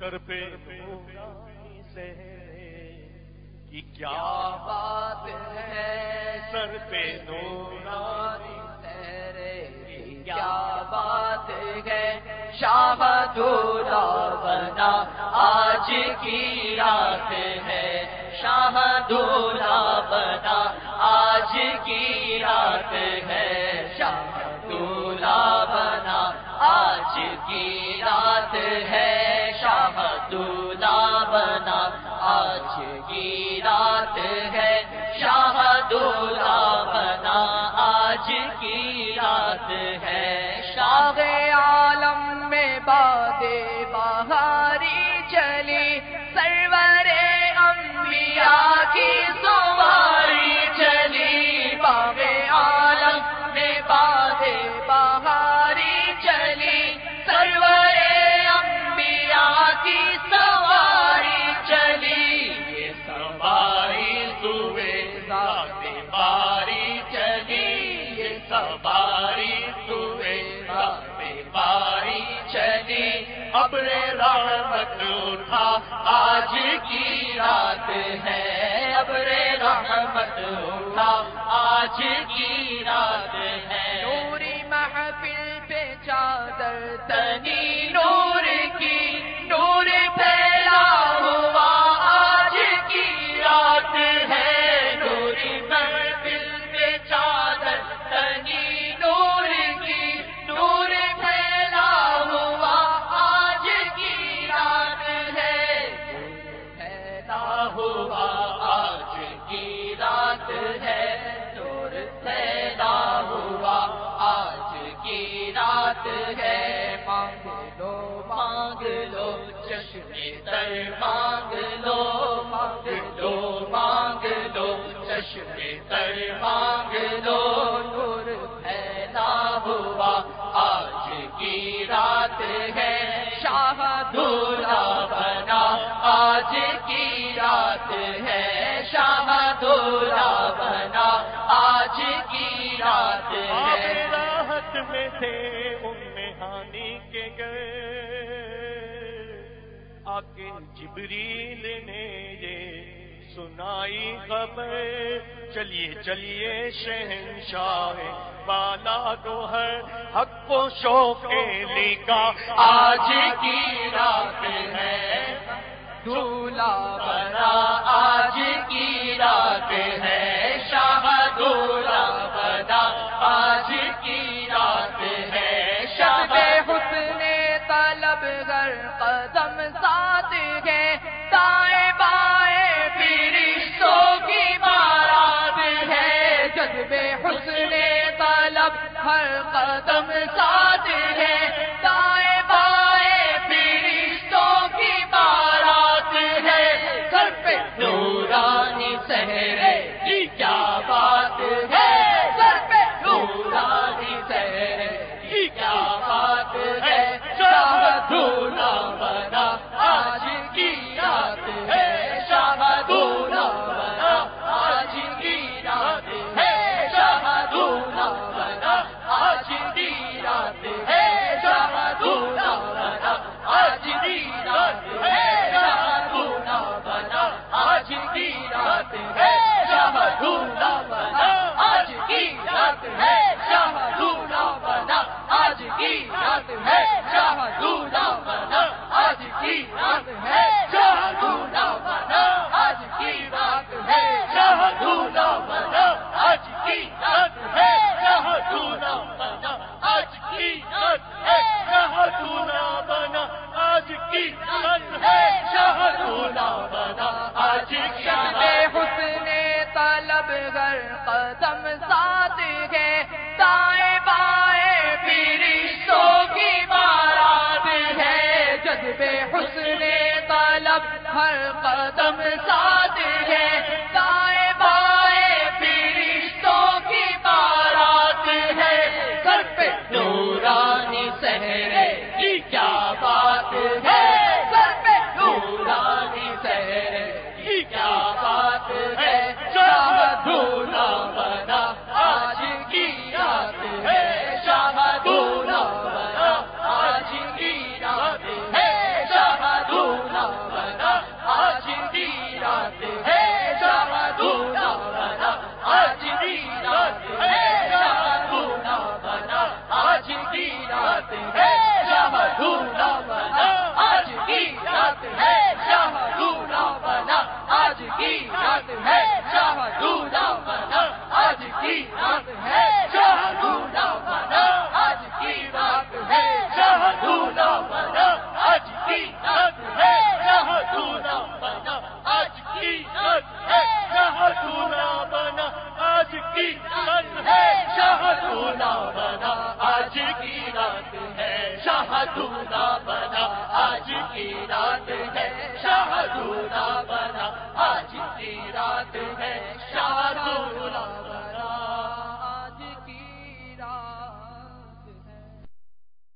کر پہ سے کی کیا بات ہے سر پہ نورانی کیا بات ہے شاہ دولا بنا؟ آج کی رات ہے شاہ دولا بنا۔ آج کی رات ہے شاہ دولا بنا۔ آج کی رات ہے شاہ بنا آج کی رات ہے شاہ دولا بنا آج کی رات ہے۔ شاہ عالم میں باد بہار باری چلی یہ سواری سوے ذات باری چلی۔ اپنے رحمت اٹھا، آج کی رات ہے۔ ابر رحمت اٹھا، آج کی رات ہے۔ نور پھیلا ہوا، آج کی رات ہے۔ مانگ لو مانگ لو، چشم تر مانگ لو۔ مانگ لو مانگ لو، چشم تر مانگ لو۔ نور پھیلا ہوا، آج کی رات ہے۔ شاہ دھولا بنا، آج کی رات ہے۔ شاہ دھولا راحت میں تھے ہانی کے گئے۔ آ کے جبریل نے یہ سنائی خبر۔ چلیے چلیے شہنشاہ بالا گوہر، حق و شوق علی کا آج کی رات ہے۔ دھولا بنا آج کی رات ہے۔ طلب گر قدم ساتھ ہے دائیں بائیں فرشتوں کی مارات ہے جذبے حسن طلب ہر قدم ساتھ ہے۔ تیرا آج شب حسن طلب گر قدم ساتھ ہے۔ دائیں بائیں فرشتوں کی بارات ہے۔ جذب حسن طلب ہر قدم رات ہے شاہ رولا بنا، آج کی رات ہے شاہ رولا بنا، آج کی رات ہے